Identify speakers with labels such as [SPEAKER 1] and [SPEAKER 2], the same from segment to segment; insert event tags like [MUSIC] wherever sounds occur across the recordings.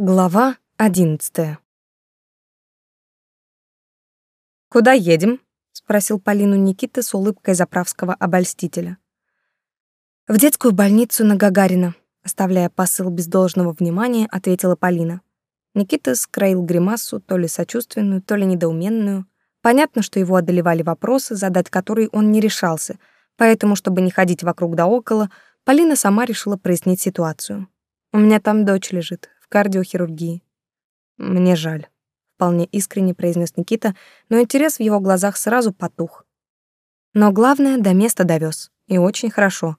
[SPEAKER 1] Глава 11. Куда едем? спросил Полину Никита с улыбкой заправского обольстителя. В детскую больницу на Гагарина, оставляя посыл без должного внимания, ответила Полина. Никита скроил гримасу, то ли сочувственную, то ли недоуменную. Понятно, что его одолевали вопросы, задать которые он не решался, поэтому, чтобы не ходить вокруг да около, Полина сама решила прояснить ситуацию. У меня там дочь лежит, кардиохирургии. Мне жаль, вполне искренне произнес Никита, но интерес в его глазах сразу потух. Но главное, до места довез, и очень хорошо.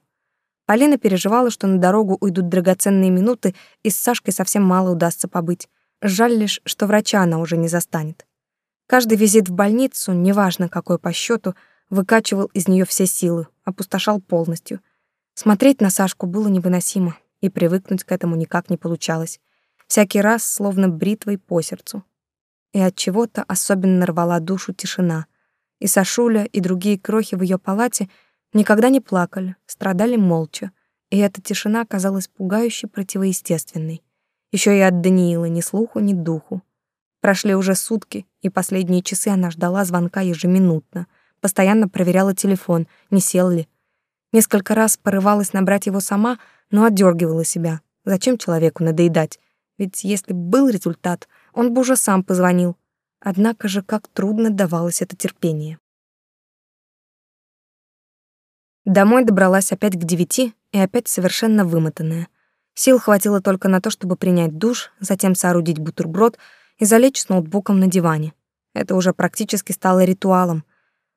[SPEAKER 1] Полина переживала, что на дорогу уйдут драгоценные минуты, и с Сашкой совсем мало удастся побыть. Жаль лишь, что врача она уже не застанет. Каждый визит в больницу, неважно какой по счету, выкачивал из нее все силы, опустошал полностью. Смотреть на Сашку было невыносимо, и привыкнуть к этому никак не получалось всякий раз словно бритвой по сердцу. И от чего-то особенно рвала душу тишина. И Сашуля, и другие крохи в ее палате никогда не плакали, страдали молча, и эта тишина казалась пугающе противоестественной. Еще и от Даниила ни слуху, ни духу. Прошли уже сутки, и последние часы она ждала звонка ежеминутно, постоянно проверяла телефон, не сел ли. Несколько раз порывалась набрать его сама, но отдергивала себя. Зачем человеку надоедать? ведь если был результат, он бы уже сам позвонил. Однако же, как трудно давалось это терпение. Домой добралась опять к девяти и опять совершенно вымотанная. Сил хватило только на то, чтобы принять душ, затем соорудить бутерброд и залечь с ноутбуком на диване. Это уже практически стало ритуалом.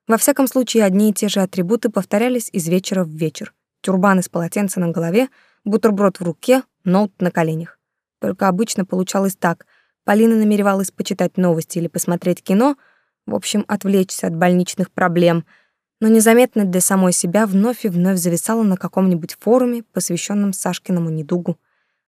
[SPEAKER 1] Во всяком случае, одни и те же атрибуты повторялись из вечера в вечер. Тюрбан из полотенца на голове, бутерброд в руке, ноут на коленях. Только обычно получалось так. Полина намеревалась почитать новости или посмотреть кино, в общем, отвлечься от больничных проблем, но незаметно для самой себя вновь и вновь зависала на каком-нибудь форуме, посвященном Сашкиному недугу.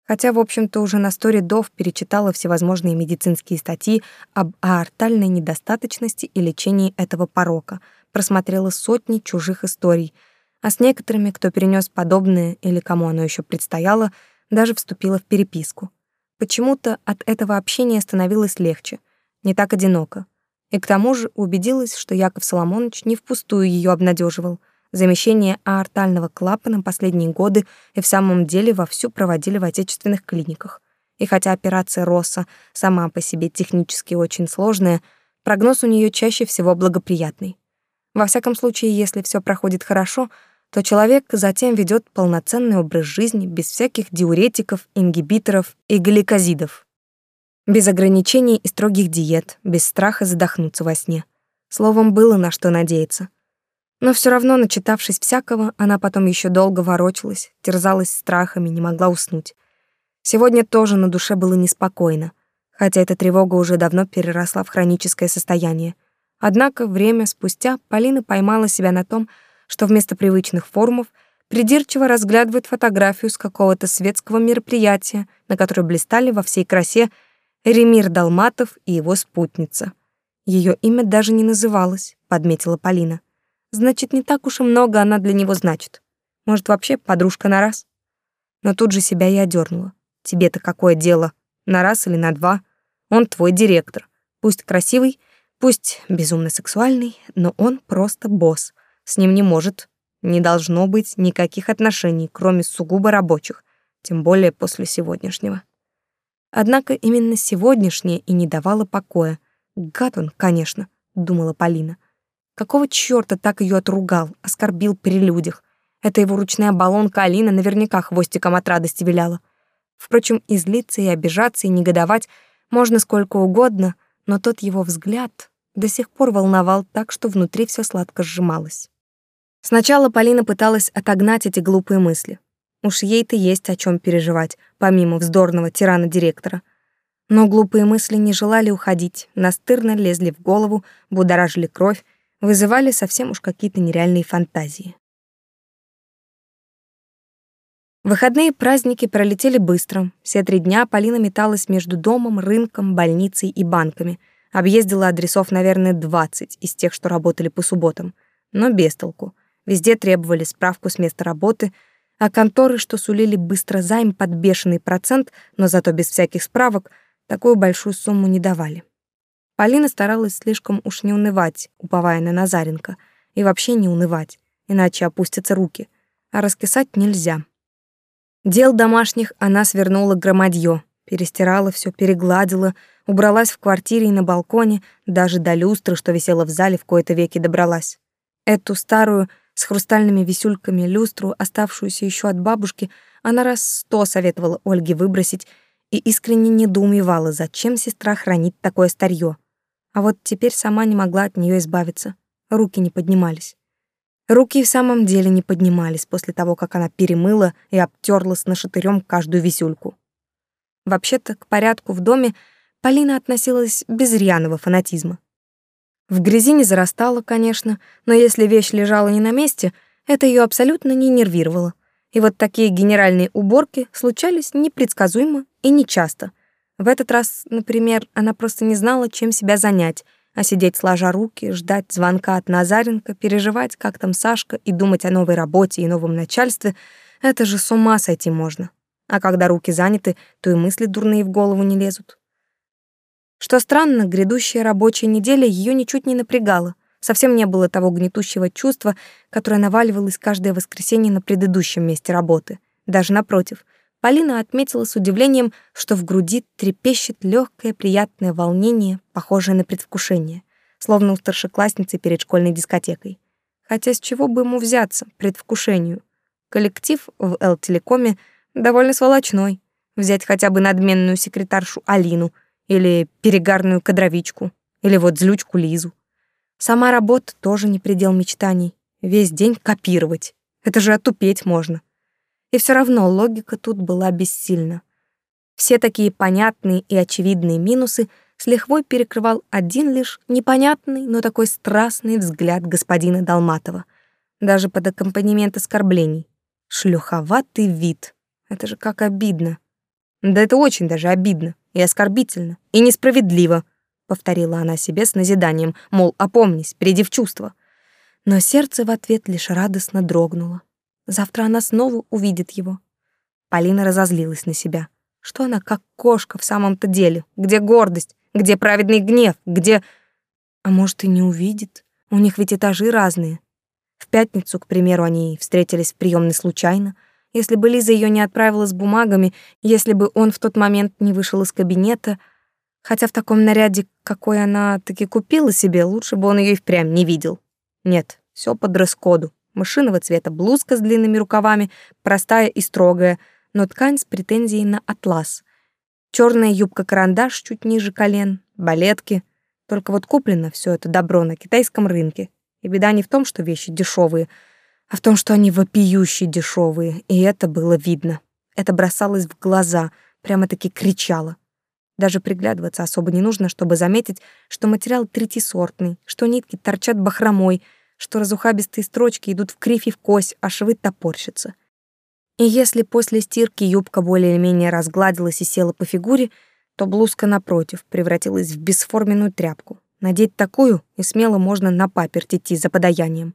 [SPEAKER 1] Хотя, в общем-то, уже на сторе Дов перечитала всевозможные медицинские статьи об аортальной недостаточности и лечении этого порока, просмотрела сотни чужих историй — а с некоторыми, кто перенес подобное или кому оно еще предстояло, даже вступила в переписку. Почему-то от этого общения становилось легче, не так одиноко. И к тому же убедилась, что Яков Соломонович не впустую ее обнадеживал. Замещение аортального клапана последние годы и в самом деле вовсю проводили в отечественных клиниках. И хотя операция Росса сама по себе технически очень сложная, прогноз у нее чаще всего благоприятный. Во всяком случае, если все проходит хорошо — то человек затем ведет полноценный образ жизни без всяких диуретиков, ингибиторов и гликозидов. Без ограничений и строгих диет, без страха задохнуться во сне. Словом, было на что надеяться. Но все равно, начитавшись всякого, она потом еще долго ворочалась, терзалась страхами, не могла уснуть. Сегодня тоже на душе было неспокойно, хотя эта тревога уже давно переросла в хроническое состояние. Однако время спустя Полина поймала себя на том, что что вместо привычных форумов придирчиво разглядывает фотографию с какого-то светского мероприятия, на которой блистали во всей красе Ремир Далматов и его спутница. Ее имя даже не называлось, подметила Полина. Значит, не так уж и много она для него значит. Может, вообще подружка на раз? Но тут же себя и одернула. Тебе-то какое дело, на раз или на два? Он твой директор. Пусть красивый, пусть безумно сексуальный, но он просто босс. С ним не может, не должно быть никаких отношений, кроме сугубо рабочих, тем более после сегодняшнего. Однако именно сегодняшнее и не давало покоя. Гад он, конечно, думала Полина. Какого чёрта так её отругал, оскорбил при людях? Эта его ручная балонка Алина наверняка хвостиком от радости виляла. Впрочем, и злиться, и обижаться, и негодовать можно сколько угодно, но тот его взгляд до сих пор волновал так, что внутри все сладко сжималось. Сначала Полина пыталась отогнать эти глупые мысли. Уж ей-то есть о чем переживать, помимо вздорного тирана-директора. Но глупые мысли не желали уходить, настырно лезли в голову, будоражили кровь, вызывали совсем уж какие-то нереальные фантазии. Выходные праздники пролетели быстро. Все три дня Полина металась между домом, рынком, больницей и банками — Объездила адресов, наверное, 20 из тех, что работали по субботам, но без толку. Везде требовали справку с места работы, а конторы, что сулили быстро займ под бешеный процент, но зато без всяких справок, такую большую сумму не давали. Полина старалась слишком уж не унывать, уповая на Назаренко, и вообще не унывать, иначе опустятся руки, а раскисать нельзя. Дел домашних она свернула громадье, перестирала все, перегладила — убралась в квартире и на балконе, даже до люстры, что висела в зале, в кои-то веки добралась. Эту старую, с хрустальными висюльками люстру, оставшуюся еще от бабушки, она раз сто советовала Ольге выбросить и искренне недоумевала, зачем сестра хранить такое старье. А вот теперь сама не могла от нее избавиться. Руки не поднимались. Руки в самом деле не поднимались после того, как она перемыла и обтерла с нашатырем каждую висюльку. Вообще-то, к порядку в доме — Полина относилась без рьяного фанатизма. В грязи не зарастала, конечно, но если вещь лежала не на месте, это ее абсолютно не нервировало. И вот такие генеральные уборки случались непредсказуемо и нечасто. В этот раз, например, она просто не знала, чем себя занять, а сидеть сложа руки, ждать звонка от Назаренко, переживать, как там Сашка, и думать о новой работе и новом начальстве — это же с ума сойти можно. А когда руки заняты, то и мысли дурные в голову не лезут. Что странно, грядущая рабочая неделя ее ничуть не напрягала. Совсем не было того гнетущего чувства, которое наваливалось каждое воскресенье на предыдущем месте работы. Даже напротив, Полина отметила с удивлением, что в груди трепещет легкое приятное волнение, похожее на предвкушение, словно у старшеклассницы перед школьной дискотекой. Хотя с чего бы ему взяться, предвкушению? Коллектив в Л-телекоме довольно сволочной. Взять хотя бы надменную секретаршу Алину — или перегарную кадровичку, или вот злючку Лизу. Сама работа тоже не предел мечтаний. Весь день копировать. Это же отупеть можно. И все равно логика тут была бессильна. Все такие понятные и очевидные минусы с лихвой перекрывал один лишь непонятный, но такой страстный взгляд господина Долматова. Даже под аккомпанемент оскорблений. Шлюховатый вид. Это же как обидно. Да это очень даже обидно и оскорбительно, и несправедливо», — повторила она себе с назиданием, мол, опомнись, приди в чувство. Но сердце в ответ лишь радостно дрогнуло. Завтра она снова увидит его. Полина разозлилась на себя. Что она как кошка в самом-то деле? Где гордость? Где праведный гнев? Где... А может, и не увидит? У них ведь этажи разные. В пятницу, к примеру, они встретились в приемной случайно — если бы Лиза ее не отправила с бумагами, если бы он в тот момент не вышел из кабинета, хотя в таком наряде, какой она таки купила себе, лучше бы он ее и впрямь не видел. Нет, все по дресс-коду. машинного цвета блузка с длинными рукавами, простая и строгая, но ткань с претензией на атлас. Черная юбка-карандаш чуть ниже колен, балетки. Только вот куплено все это добро на китайском рынке. И беда не в том, что вещи дешевые — а в том, что они вопиющие дешевые, и это было видно. Это бросалось в глаза, прямо-таки кричало. Даже приглядываться особо не нужно, чтобы заметить, что материал третисортный, что нитки торчат бахромой, что разухабистые строчки идут в кривь и в кось, а швы топорщатся. И если после стирки юбка более-менее разгладилась и села по фигуре, то блузка, напротив, превратилась в бесформенную тряпку. Надеть такую и смело можно на паперть идти за подаянием.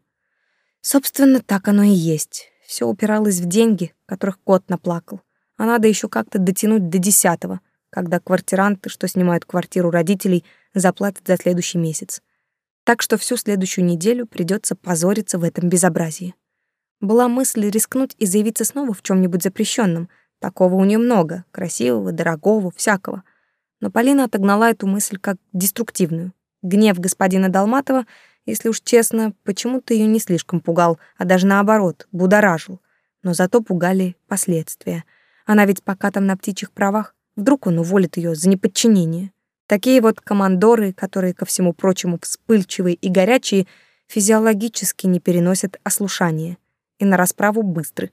[SPEAKER 1] Собственно, так оно и есть. Все упиралось в деньги, которых кот наплакал. А надо еще как-то дотянуть до десятого, когда квартиранты, что снимают квартиру родителей, заплатят за следующий месяц. Так что всю следующую неделю придется позориться в этом безобразии. Была мысль рискнуть и заявиться снова в чем нибудь запрещенном. Такого у нее много, красивого, дорогого, всякого. Но Полина отогнала эту мысль как деструктивную. Гнев господина Долматова — если уж честно, почему-то ее не слишком пугал, а даже наоборот, будоражил. Но зато пугали последствия. Она ведь пока там на птичьих правах, вдруг он уволит ее за неподчинение. Такие вот командоры, которые, ко всему прочему, вспыльчивые и горячие, физиологически не переносят ослушания и на расправу быстры.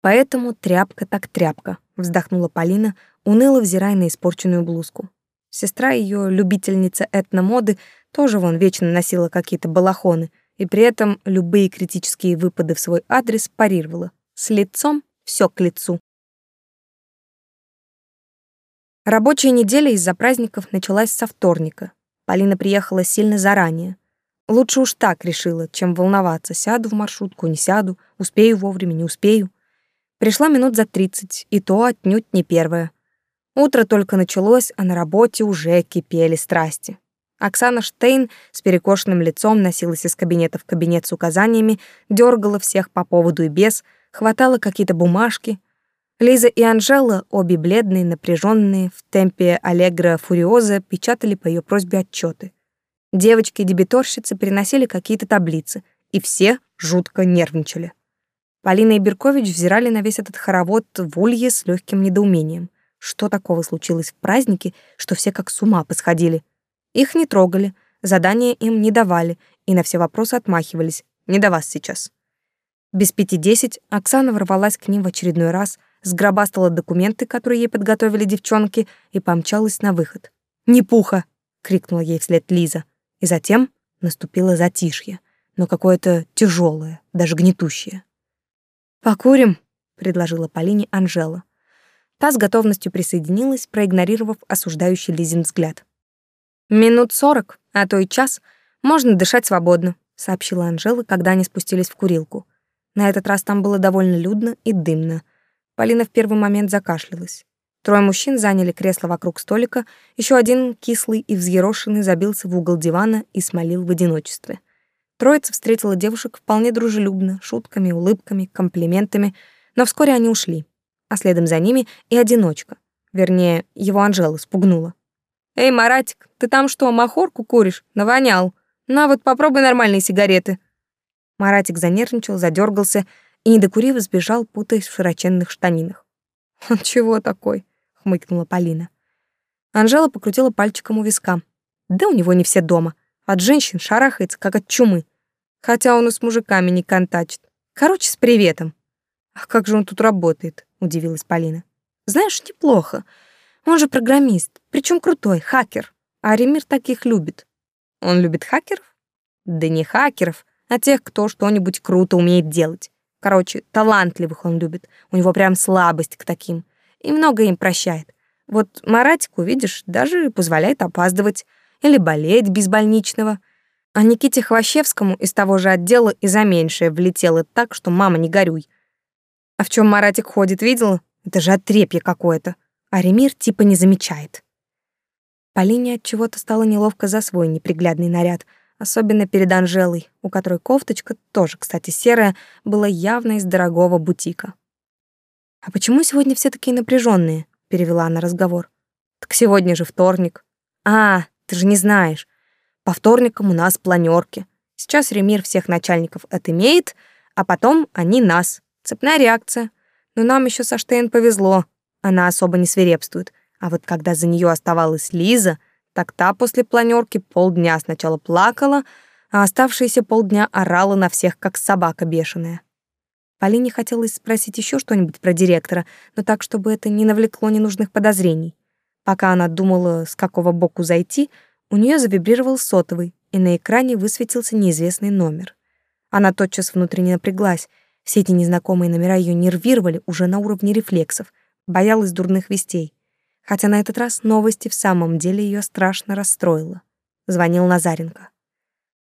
[SPEAKER 1] Поэтому тряпка так тряпка, вздохнула Полина, уныло взирая на испорченную блузку. Сестра ее, любительница этномоды, тоже вон вечно носила какие-то балахоны и при этом любые критические выпады в свой адрес парировала. С лицом все к лицу. Рабочая неделя из-за праздников началась со вторника. Полина приехала сильно заранее. Лучше уж так решила, чем волноваться, сяду в маршрутку, не сяду, успею вовремя, не успею. Пришла минут за тридцать, и то отнюдь не первая. Утро только началось, а на работе уже кипели страсти. Оксана Штейн с перекошенным лицом носилась из кабинета в кабинет с указаниями, дергала всех по поводу и без, хватала какие-то бумажки. Лиза и Анжела, обе бледные, напряженные, в темпе аллегро фуриоза, печатали по ее просьбе отчеты. Девочки-дебиторщицы приносили какие-то таблицы, и все жутко нервничали. Полина и Беркович взирали на весь этот хоровод в улье с легким недоумением. Что такого случилось в празднике, что все как с ума посходили? Их не трогали, задания им не давали и на все вопросы отмахивались. Не до вас сейчас. Без пяти десять Оксана ворвалась к ним в очередной раз, сгробастала документы, которые ей подготовили девчонки, и помчалась на выход. «Не пуха!» — крикнула ей вслед Лиза. И затем наступило затишье, но какое-то тяжелое, даже гнетущее. «Покурим!» — предложила Полине Анжела. Та с готовностью присоединилась, проигнорировав осуждающий Лизин взгляд. «Минут сорок, а то и час. Можно дышать свободно», — сообщила Анжела, когда они спустились в курилку. На этот раз там было довольно людно и дымно. Полина в первый момент закашлялась. Трое мужчин заняли кресло вокруг столика, еще один, кислый и взъерошенный, забился в угол дивана и смолил в одиночестве. Троица встретила девушек вполне дружелюбно, шутками, улыбками, комплиментами, но вскоре они ушли, а следом за ними и одиночка, вернее, его Анжела спугнула. Эй, Маратик, ты там что, махорку куришь? Навонял. На вот попробуй нормальные сигареты. Маратик занервничал, задергался и, не докурив, сбежал, путаясь в широченных штанинах. [LAUGHS] «Он чего такой?» — хмыкнула Полина. Анжела покрутила пальчиком у виска. «Да у него не все дома. От женщин шарахается, как от чумы. Хотя он и с мужиками не контачит. Короче, с приветом». «А как же он тут работает?» — удивилась Полина. «Знаешь, неплохо. Он же программист, причем крутой, хакер. А Ремир таких любит. Он любит хакеров? Да не хакеров, а тех, кто что-нибудь круто умеет делать. Короче, талантливых он любит. У него прям слабость к таким. И много им прощает. Вот Маратику, видишь, даже позволяет опаздывать или болеть без больничного. А Никите Хвощевскому из того же отдела и за меньшее влетело так, что мама не горюй. А в чем Маратик ходит, видела? Это же отрепье какое-то. Аремир типа не замечает. Полине от чего-то стало неловко за свой неприглядный наряд, особенно перед Анжелой, у которой кофточка, тоже, кстати, серая, была явно из дорогого бутика. «А почему сегодня все такие напряженные? перевела она разговор. «Так сегодня же вторник». «А, ты же не знаешь. По вторникам у нас планерки. Сейчас Ремир всех начальников отымеет, а потом они нас. Цепная реакция. Но нам еще со Штейн повезло. Она особо не свирепствует. А вот когда за нее оставалась Лиза, так та после планерки полдня сначала плакала, а оставшиеся полдня орала на всех, как собака бешеная. Полине хотелось спросить еще что-нибудь про директора, но так, чтобы это не навлекло ненужных подозрений. Пока она думала, с какого боку зайти, у нее завибрировал сотовый, и на экране высветился неизвестный номер. Она тотчас внутренне напряглась. Все эти незнакомые номера ее нервировали уже на уровне рефлексов боялась дурных вестей, хотя на этот раз новости в самом деле ее страшно расстроило. Звонил Назаренко.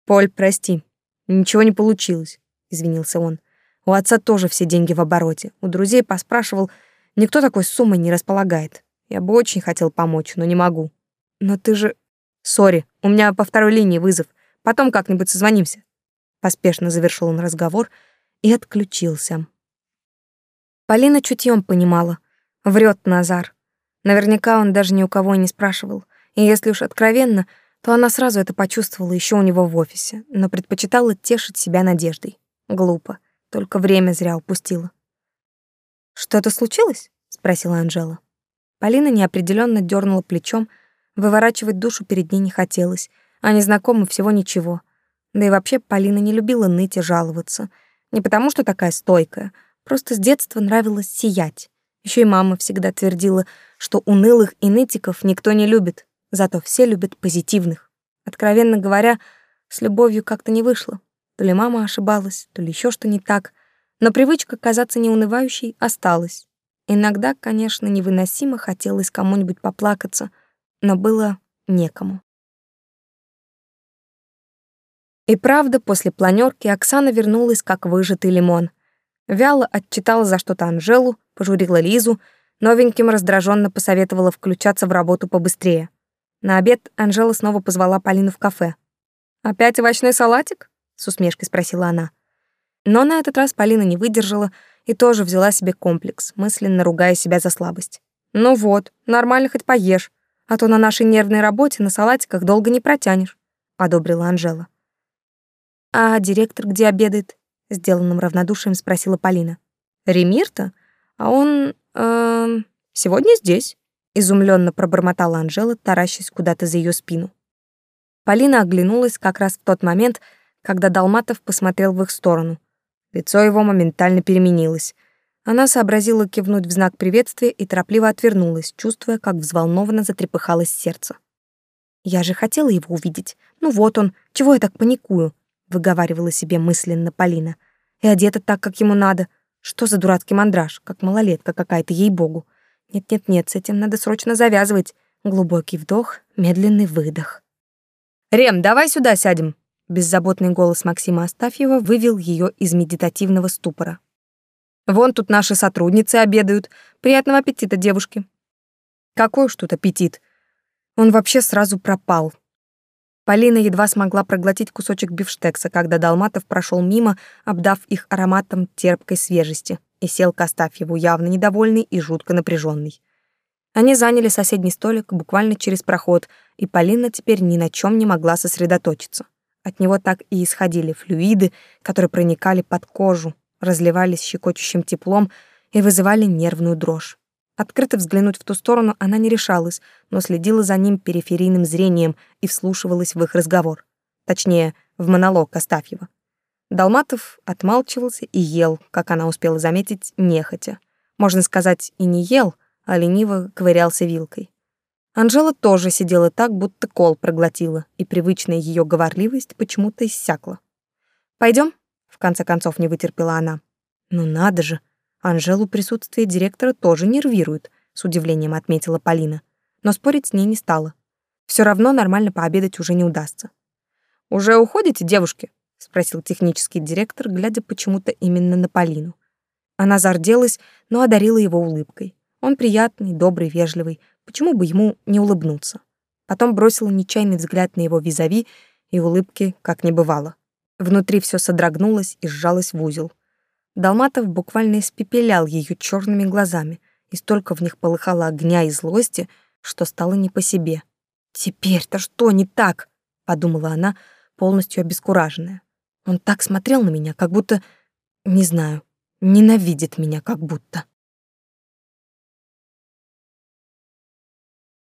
[SPEAKER 1] «Поль, прости, ничего не получилось», — извинился он. «У отца тоже все деньги в обороте. У друзей поспрашивал, никто такой суммой не располагает. Я бы очень хотел помочь, но не могу». «Но ты же...» «Сори, у меня по второй линии вызов. Потом как-нибудь созвонимся». Поспешно завершил он разговор и отключился. Полина чутьем понимала, Врет Назар. Наверняка он даже ни у кого не спрашивал. И если уж откровенно, то она сразу это почувствовала еще у него в офисе, но предпочитала тешить себя надеждой. Глупо. Только время зря упустила. «Что-то случилось?» — спросила Анжела. Полина неопределенно дернула плечом, выворачивать душу перед ней не хотелось, а незнакомы всего ничего. Да и вообще Полина не любила ныть и жаловаться. Не потому, что такая стойкая, просто с детства нравилось сиять. Еще и мама всегда твердила, что унылых и нытиков никто не любит, зато все любят позитивных. Откровенно говоря, с любовью как-то не вышло. То ли мама ошибалась, то ли еще что не так. Но привычка казаться неунывающей осталась. Иногда, конечно, невыносимо хотелось кому-нибудь поплакаться, но было некому. И правда, после планерки Оксана вернулась как выжатый лимон вяло отчитала, за что-то Анжелу, пожурила Лизу, новеньким раздраженно посоветовала включаться в работу побыстрее. На обед Анжела снова позвала Полину в кафе. «Опять овощной салатик?» — с усмешкой спросила она. Но на этот раз Полина не выдержала и тоже взяла себе комплекс, мысленно ругая себя за слабость. «Ну вот, нормально хоть поешь, а то на нашей нервной работе на салатиках долго не протянешь», — одобрила Анжела. «А директор где обедает?» — сделанным равнодушием спросила Полина. «Ремир-то? А он... Э, сегодня здесь?» — изумленно пробормотала Анжела, таращась куда-то за ее спину. Полина оглянулась как раз в тот момент, когда Долматов посмотрел в их сторону. Лицо его моментально переменилось. Она сообразила кивнуть в знак приветствия и торопливо отвернулась, чувствуя, как взволнованно затрепыхалось сердце. «Я же хотела его увидеть. Ну вот он, чего я так паникую?» — выговаривала себе мысленно Полина. «И одета так, как ему надо. Что за дурацкий мандраж, как малолетка какая-то, ей-богу. Нет-нет-нет, с этим надо срочно завязывать». Глубокий вдох, медленный выдох. «Рем, давай сюда сядем!» Беззаботный голос Максима Астафьева вывел ее из медитативного ступора. «Вон тут наши сотрудницы обедают. Приятного аппетита, девушки!» «Какой уж тут аппетит!» Он вообще сразу пропал. Полина едва смогла проглотить кусочек бифштекса, когда Долматов прошел мимо, обдав их ароматом терпкой свежести, и сел к Астафьеву, явно недовольный и жутко напряженный. Они заняли соседний столик буквально через проход, и Полина теперь ни на чем не могла сосредоточиться. От него так и исходили флюиды, которые проникали под кожу, разливались щекочущим теплом и вызывали нервную дрожь. Открыто взглянуть в ту сторону она не решалась, но следила за ним периферийным зрением и вслушивалась в их разговор. Точнее, в монолог Остафьева. Долматов отмалчивался и ел, как она успела заметить, нехотя. Можно сказать, и не ел, а лениво ковырялся вилкой. Анжела тоже сидела так, будто кол проглотила, и привычная ее говорливость почему-то иссякла. Пойдем? в конце концов не вытерпела она. Ну надо же, Анжелу присутствие директора тоже нервирует, с удивлением отметила Полина. Но спорить с ней не стала. Все равно нормально пообедать уже не удастся. «Уже уходите, девушки?» — спросил технический директор, глядя почему-то именно на Полину. Она зарделась, но одарила его улыбкой. Он приятный, добрый, вежливый. Почему бы ему не улыбнуться? Потом бросила нечаянный взгляд на его визави, и улыбки как не бывало. Внутри все содрогнулось и сжалось в узел. Долматов буквально испепелял ее черными глазами, и столько в них полыхало огня и злости, что стало не по себе. «Теперь-то что не так?» — подумала она, полностью обескураженная. «Он так смотрел на меня, как будто... не знаю, ненавидит меня как будто».